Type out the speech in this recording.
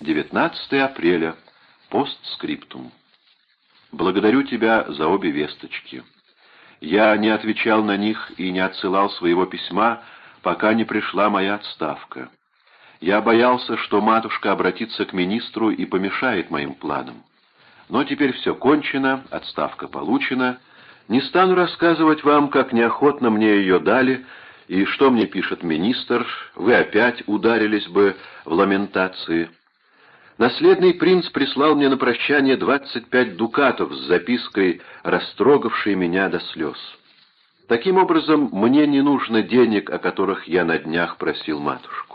19 апреля. Постскриптум. Благодарю тебя за обе весточки. Я не отвечал на них и не отсылал своего письма, пока не пришла моя отставка. Я боялся, что матушка обратится к министру и помешает моим планам. Но теперь все кончено, отставка получена. Не стану рассказывать вам, как неохотно мне ее дали, и что мне пишет министр, вы опять ударились бы в ламентации. Наследный принц прислал мне на прощание 25 дукатов с запиской, растрогавшей меня до слез. Таким образом, мне не нужно денег, о которых я на днях просил матушку.